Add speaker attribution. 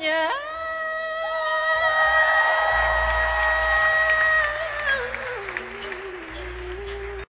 Speaker 1: Yeah.